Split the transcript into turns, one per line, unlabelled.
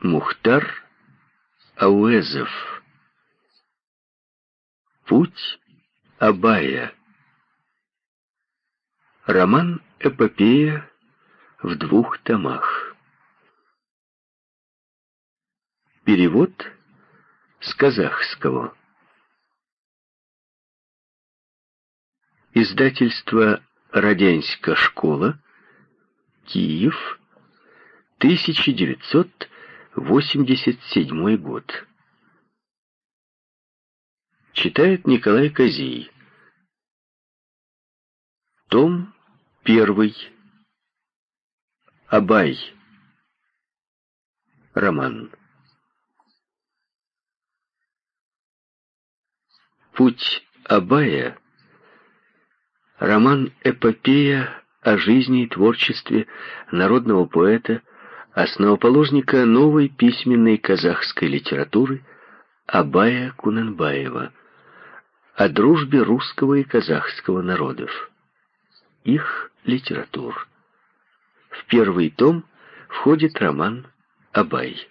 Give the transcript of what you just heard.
Мухтар Ауэзов. Путь Абая. Роман-эпопея в двух томах. Перевод с казахского. Издательство «Родянська школа», Киев, 1987 год. Читает Николай Козий. Том первый. Абай. Роман. Путь Абая. Роман-эпопея о жизни и творчестве народного поэта, основоположника новой письменной казахской литературы Абая Кунанбаева, о дружбе русского и казахского народов, их литератур. В первый том входит роман «Абай».